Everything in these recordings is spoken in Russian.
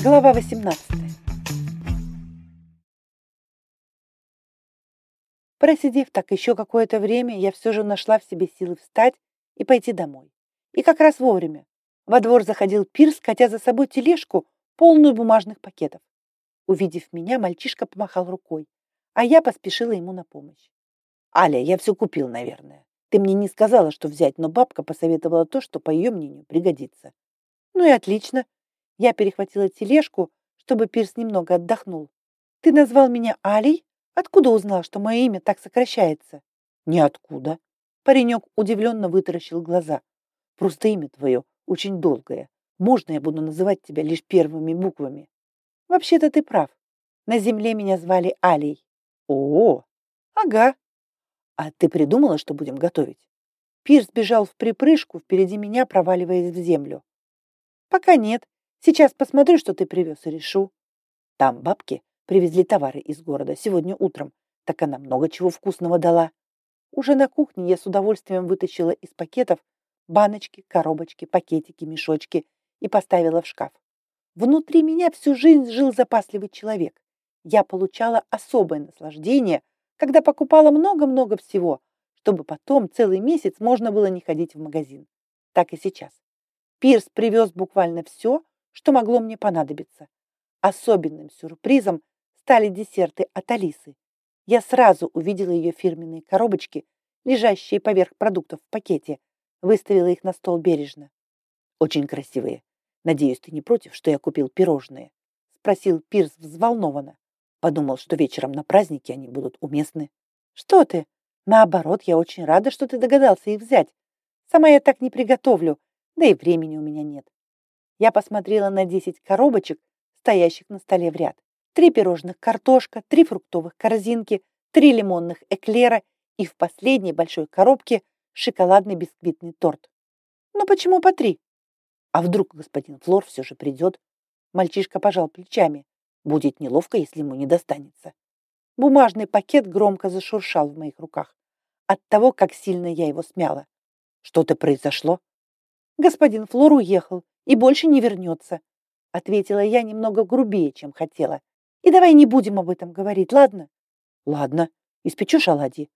Глава 18. Просидев так еще какое-то время, я все же нашла в себе силы встать и пойти домой. И как раз вовремя. Во двор заходил Пирс, хотя за собой тележку, полную бумажных пакетов. Увидев меня, мальчишка помахал рукой, а я поспешила ему на помощь. «Аля, я все купил, наверное. Ты мне не сказала, что взять, но бабка посоветовала то, что, по ее мнению, пригодится». «Ну и отлично. Я перехватила тележку, чтобы Пирс немного отдохнул. «Ты назвал меня Алей? Откуда узнал, что мое имя так сокращается?» «Ниоткуда». Паренек удивленно вытаращил глаза. «Просто имя твое очень долгое. Можно я буду называть тебя лишь первыми буквами?» «Вообще-то ты прав. На земле меня звали Алей». «О, ага. А ты придумала, что будем готовить?» Пирс бежал в припрыжку, впереди меня проваливаясь в землю. «Пока нет. Сейчас посмотрю, что ты привез, и решу. Там бабки привезли товары из города сегодня утром. Так она много чего вкусного дала. Уже на кухне я с удовольствием вытащила из пакетов баночки, коробочки, пакетики, мешочки и поставила в шкаф. Внутри меня всю жизнь жил запасливый человек. Я получала особое наслаждение, когда покупала много-много всего, чтобы потом целый месяц можно было не ходить в магазин. Так и сейчас. Пирс привез буквально все, что могло мне понадобиться. Особенным сюрпризом стали десерты от Алисы. Я сразу увидела ее фирменные коробочки, лежащие поверх продуктов в пакете, выставила их на стол бережно. «Очень красивые. Надеюсь, ты не против, что я купил пирожные?» спросил Пирс взволнованно. Подумал, что вечером на празднике они будут уместны. «Что ты? Наоборот, я очень рада, что ты догадался их взять. Сама я так не приготовлю, да и времени у меня нет. Я посмотрела на 10 коробочек, стоящих на столе в ряд. Три пирожных картошка, три фруктовых корзинки, три лимонных эклера и в последней большой коробке шоколадный бисквитный торт. Ну почему по три? А вдруг господин Флор все же придет? Мальчишка пожал плечами. Будет неловко, если ему не достанется. Бумажный пакет громко зашуршал в моих руках от того, как сильно я его смяла. Что-то произошло? Господин Флор уехал, и больше не вернется», — ответила я немного грубее, чем хотела. «И давай не будем об этом говорить, ладно?» «Ладно. Испечешь оладьи?»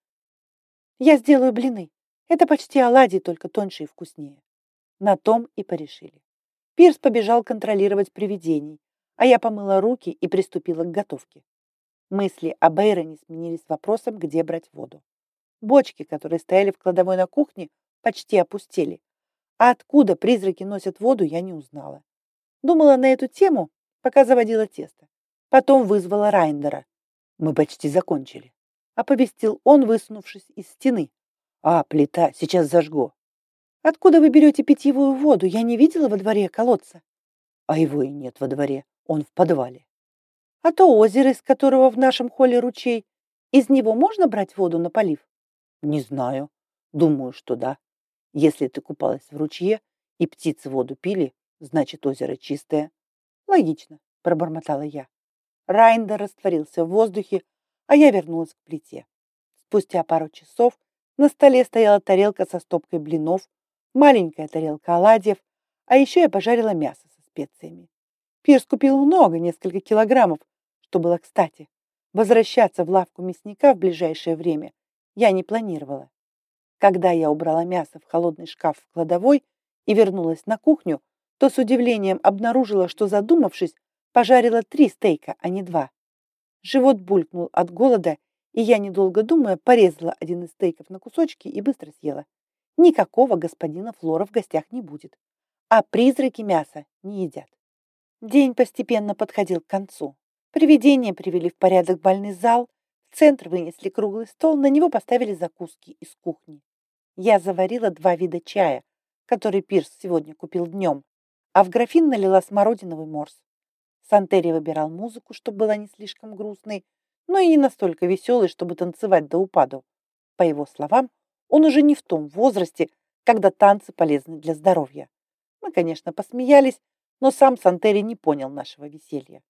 «Я сделаю блины. Это почти оладьи, только тоньше и вкуснее». На том и порешили. Пирс побежал контролировать привидений, а я помыла руки и приступила к готовке. Мысли об Эйроне сменились вопросом, где брать воду. Бочки, которые стояли в кладовой на кухне, почти опустели, а откуда призраки носят воду, я не узнала. Думала на эту тему, пока заводила тесто. Потом вызвала Райндера. Мы почти закончили. Оповестил он, высунувшись из стены. А, плита, сейчас зажгу. Откуда вы берете питьевую воду? Я не видела во дворе колодца. А его и нет во дворе, он в подвале. А то озеро, из которого в нашем холле ручей, из него можно брать воду на полив? Не знаю. Думаю, что да. Если ты купалась в ручье и птицы воду пили, значит, озеро чистое. Логично, пробормотала я. Райндер растворился в воздухе, а я вернулась к плите. Спустя пару часов на столе стояла тарелка со стопкой блинов, маленькая тарелка оладьев, а еще я пожарила мясо со специями. Пирс купил много, несколько килограммов, что было кстати. Возвращаться в лавку мясника в ближайшее время я не планировала. Когда я убрала мясо в холодный шкаф в кладовой и вернулась на кухню, то с удивлением обнаружила, что, задумавшись, пожарила три стейка, а не два. Живот булькнул от голода, и я, недолго думая, порезала один из стейков на кусочки и быстро съела. Никакого господина Флора в гостях не будет, а призраки мяса не едят. День постепенно подходил к концу. Привидения привели в порядок бальный зал, в центр вынесли круглый стол, на него поставили закуски из кухни. Я заварила два вида чая, который Пирс сегодня купил днем, а в графин налила смородиновый морс. Сантери выбирал музыку, чтобы была не слишком грустной, но и не настолько веселой, чтобы танцевать до упаду. По его словам, он уже не в том возрасте, когда танцы полезны для здоровья. Мы, конечно, посмеялись, но сам Сантери не понял нашего веселья.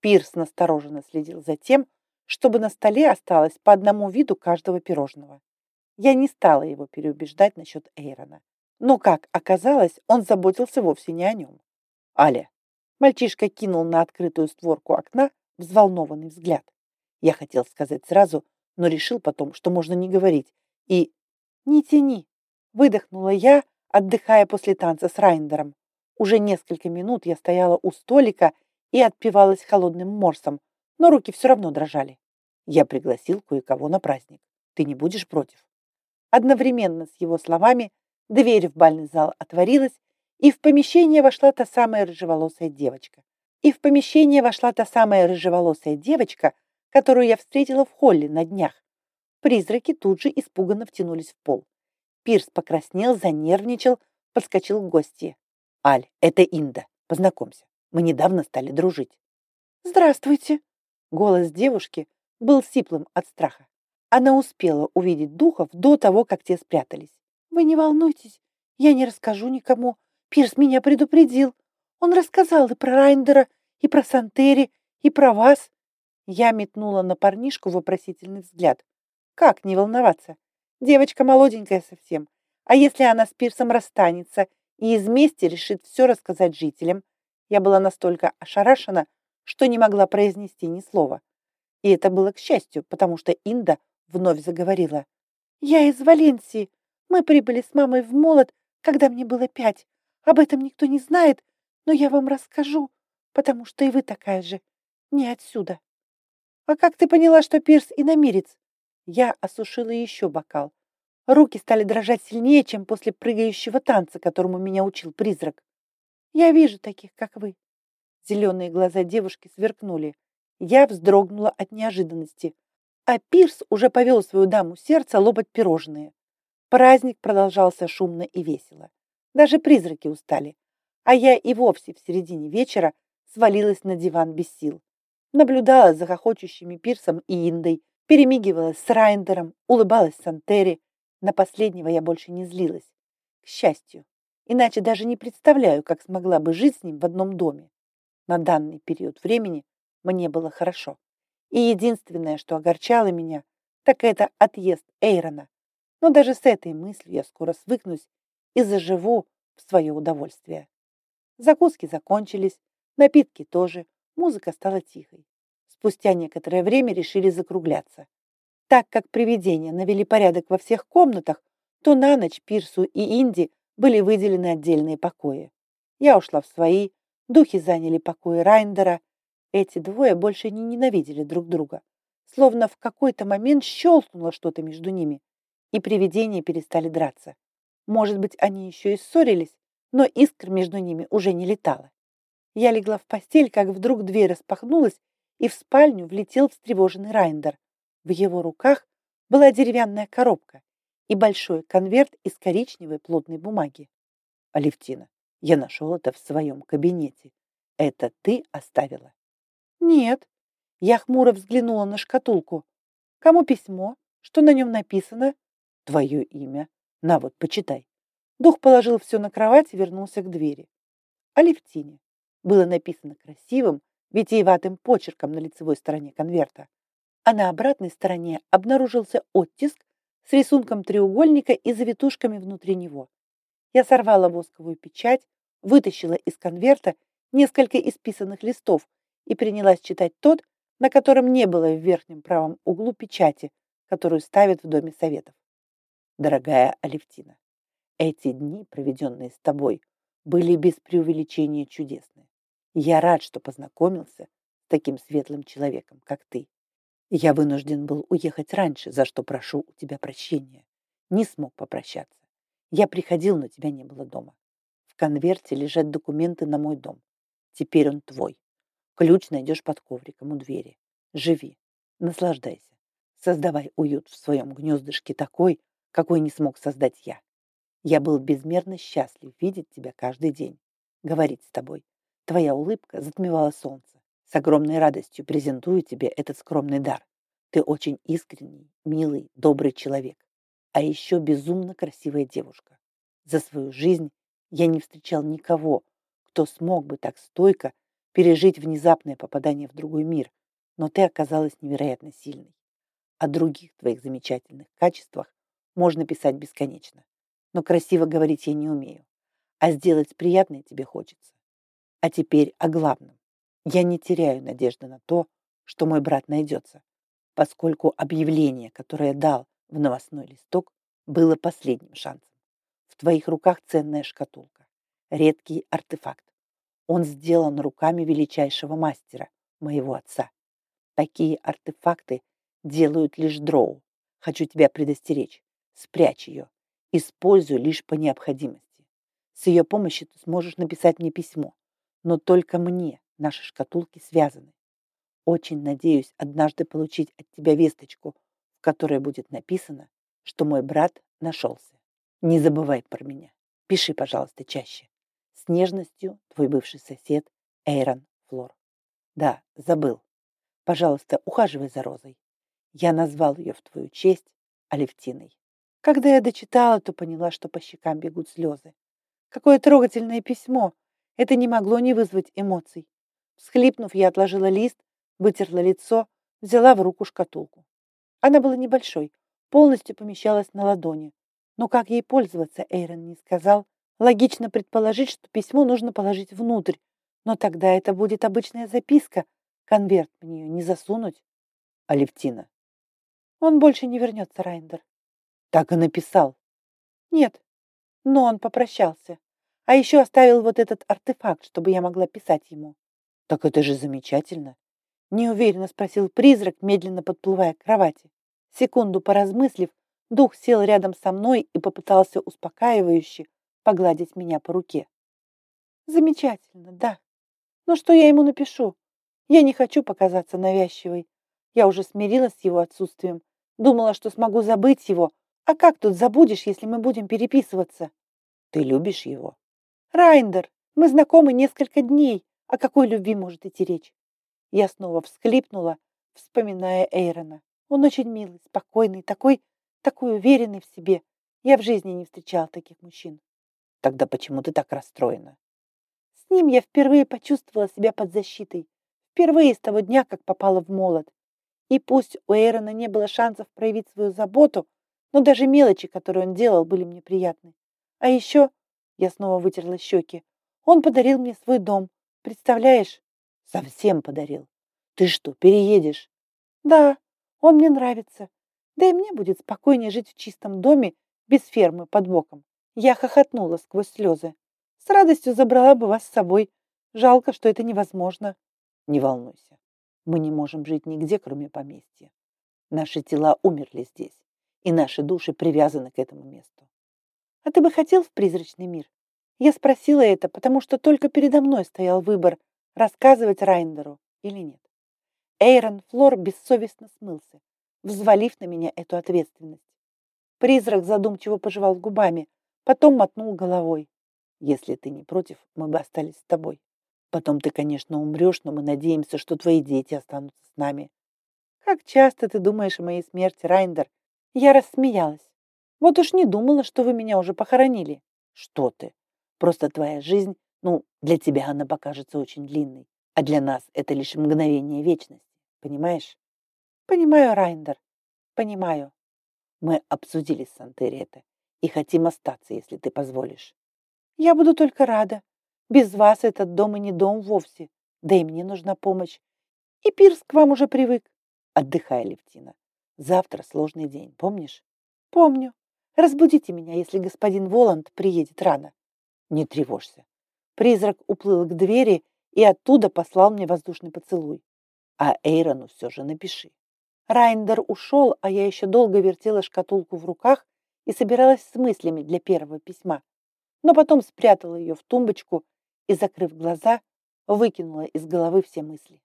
Пирс настороженно следил за тем, чтобы на столе осталось по одному виду каждого пирожного. Я не стала его переубеждать насчет Эйрона. Но, как оказалось, он заботился вовсе не о нем. «Аля, Мальчишка кинул на открытую створку окна взволнованный взгляд. Я хотел сказать сразу, но решил потом, что можно не говорить. И «Не тяни!» — выдохнула я, отдыхая после танца с Райндером. Уже несколько минут я стояла у столика и отпивалась холодным морсом, но руки все равно дрожали. Я пригласил кое-кого на праздник. Ты не будешь против? Одновременно с его словами дверь в бальный зал отворилась, и в помещение вошла та самая рыжеволосая девочка. И в помещение вошла та самая рыжеволосая девочка, которую я встретила в холле на днях. Призраки тут же испуганно втянулись в пол. Пирс покраснел, занервничал, подскочил к гостье. «Аль, это Инда. Познакомься. Мы недавно стали дружить». «Здравствуйте!» Голос девушки был сиплым от страха. Она успела увидеть духов до того, как те спрятались. «Вы не волнуйтесь, я не расскажу никому. Пирс меня предупредил. Он рассказал и про Райндера, и про Сантери, и про вас». Я метнула на парнишку вопросительный взгляд. «Как не волноваться? Девочка молоденькая совсем. А если она с Пирсом расстанется и из мести решит все рассказать жителям?» Я была настолько ошарашена, что не могла произнести ни слова. И это было к счастью, потому что Инда вновь заговорила. «Я из Валенсии. Мы прибыли с мамой в Молот, когда мне было пять. Об этом никто не знает, но я вам расскажу, потому что и вы такая же. Не отсюда». «А как ты поняла, что Пирс иномирец?» Я осушила еще бокал. Руки стали дрожать сильнее, чем после прыгающего танца, которому меня учил призрак. «Я вижу таких, как вы». Зеленые глаза девушки сверкнули. Я вздрогнула от неожиданности а Пирс уже повел свою даму сердца лопать пирожные. Праздник продолжался шумно и весело. Даже призраки устали, а я и вовсе в середине вечера свалилась на диван без сил. Наблюдала за хохочущими Пирсом и Индой, перемигивалась с Райндером, улыбалась Сантери. На последнего я больше не злилась. К счастью. Иначе даже не представляю, как смогла бы жить с ним в одном доме. На данный период времени мне было хорошо. И единственное, что огорчало меня, так это отъезд Эйрона. Но даже с этой мыслью я скоро свыкнусь и заживу в свое удовольствие. Закуски закончились, напитки тоже, музыка стала тихой. Спустя некоторое время решили закругляться. Так как привидения навели порядок во всех комнатах, то на ночь Пирсу и Инди были выделены отдельные покои. Я ушла в свои, духи заняли покои Райндера, эти двое больше не ненавидели друг друга. Словно в какой-то момент щелкнуло что-то между ними, и привидения перестали драться. Может быть, они еще и ссорились, но искр между ними уже не летала. Я легла в постель, как вдруг дверь распахнулась, и в спальню влетел встревоженный Райндер. В его руках была деревянная коробка и большой конверт из коричневой плотной бумаги. «Алевтина, я нашел это в своем кабинете. Это ты оставила?» «Нет». Я хмуро взглянула на шкатулку. «Кому письмо? Что на нем написано?» «Твое имя. На вот, почитай». Дух положил все на кровать и вернулся к двери. «Алевтине». Было написано красивым, витиеватым почерком на лицевой стороне конверта. А на обратной стороне обнаружился оттиск с рисунком треугольника и завитушками внутри него. Я сорвала восковую печать, вытащила из конверта несколько исписанных листов и принялась читать тот, на котором не было в верхнем правом углу печати, которую ставят в Доме Советов. Дорогая Алевтина, эти дни, проведенные с тобой, были без преувеличения чудесны. Я рад, что познакомился с таким светлым человеком, как ты. Я вынужден был уехать раньше, за что прошу у тебя прощения. Не смог попрощаться. Я приходил, но тебя не было дома. В конверте лежат документы на мой дом. Теперь он твой. Ключ найдешь под ковриком у двери. Живи, наслаждайся. Создавай уют в своем гнездышке такой, какой не смог создать я. Я был безмерно счастлив видеть тебя каждый день, говорить с тобой. Твоя улыбка затмевала солнце. С огромной радостью презентую тебе этот скромный дар. Ты очень искренний, милый, добрый человек. А еще безумно красивая девушка. За свою жизнь я не встречал никого, кто смог бы так стойко пережить внезапное попадание в другой мир, но ты оказалась невероятно сильной. О других твоих замечательных качествах можно писать бесконечно, но красиво говорить я не умею, а сделать приятное тебе хочется. А теперь о главном. Я не теряю надежды на то, что мой брат найдется, поскольку объявление, которое дал в новостной листок, было последним шансом. В твоих руках ценная шкатулка, редкий артефакт. Он сделан руками величайшего мастера, моего отца. Такие артефакты делают лишь дроу. Хочу тебя предостеречь. Спрячь ее. Используй лишь по необходимости. С ее помощью ты сможешь написать мне письмо. Но только мне наши шкатулки связаны. Очень надеюсь однажды получить от тебя весточку, в которой будет написано, что мой брат нашелся. Не забывай про меня. Пиши, пожалуйста, чаще. С нежностью, твой бывший сосед Эйрон Флор. Да, забыл. Пожалуйста, ухаживай за Розой. Я назвал ее в твою честь Алевтиной. Когда я дочитала, то поняла, что по щекам бегут слезы. Какое трогательное письмо! Это не могло не вызвать эмоций. Всхлипнув, я отложила лист вытерла лицо, взяла в руку шкатулку. Она была небольшой, полностью помещалась на ладони. Но как ей пользоваться, Эйрон не сказал. Логично предположить, что письмо нужно положить внутрь, но тогда это будет обычная записка, конверт в нее не засунуть. Алевтина. Он больше не вернется, Райндер. Так и написал. Нет, но он попрощался. А еще оставил вот этот артефакт, чтобы я могла писать ему. Так это же замечательно. Неуверенно спросил призрак, медленно подплывая к кровати. Секунду поразмыслив, дух сел рядом со мной и попытался успокаивающе погладить меня по руке. Замечательно, да. Но что я ему напишу? Я не хочу показаться навязчивой. Я уже смирилась с его отсутствием. Думала, что смогу забыть его. А как тут забудешь, если мы будем переписываться? Ты любишь его? Райндер, мы знакомы несколько дней. О какой любви может идти речь? Я снова всхлипнула, вспоминая Эйрона. Он очень милый, спокойный, такой, такой уверенный в себе. Я в жизни не встречала таких мужчин. Тогда почему ты так расстроена? С ним я впервые почувствовала себя под защитой. Впервые с того дня, как попала в молот. И пусть у Эйрона не было шансов проявить свою заботу, но даже мелочи, которые он делал, были мне приятны. А еще, я снова вытерла щеки, он подарил мне свой дом. Представляешь? Совсем подарил. Ты что, переедешь? Да, он мне нравится. Да и мне будет спокойнее жить в чистом доме без фермы под боком. Я хохотнула сквозь слезы. С радостью забрала бы вас с собой. Жалко, что это невозможно. Не волнуйся. Мы не можем жить нигде, кроме поместья. Наши тела умерли здесь, и наши души привязаны к этому месту. А ты бы хотел в призрачный мир? Я спросила это, потому что только передо мной стоял выбор рассказывать Райндеру или нет. Эйрон Флор бессовестно смылся, взвалив на меня эту ответственность. Призрак задумчиво пожевал губами, потом мотнул головой. Если ты не против, мы бы остались с тобой. Потом ты, конечно, умрешь, но мы надеемся, что твои дети останутся с нами. Как часто ты думаешь о моей смерти, Райндер? Я рассмеялась. Вот уж не думала, что вы меня уже похоронили. Что ты? Просто твоя жизнь ну, для тебя она покажется очень длинной, а для нас это лишь мгновение вечности. Понимаешь? Понимаю, Райндер. Понимаю. Мы обсудили с Сантери это и хотим остаться, если ты позволишь. Я буду только рада. Без вас этот дом и не дом вовсе. Да и мне нужна помощь. И Пирс к вам уже привык. Отдыхай, Левтина. Завтра сложный день, помнишь? Помню. Разбудите меня, если господин Воланд приедет рано. Не тревожься. Призрак уплыл к двери и оттуда послал мне воздушный поцелуй. А Эйрону все же напиши. Райндер ушел, а я еще долго вертела шкатулку в руках и собиралась с мыслями для первого письма. Но потом спрятала ее в тумбочку и, закрыв глаза, выкинула из головы все мысли.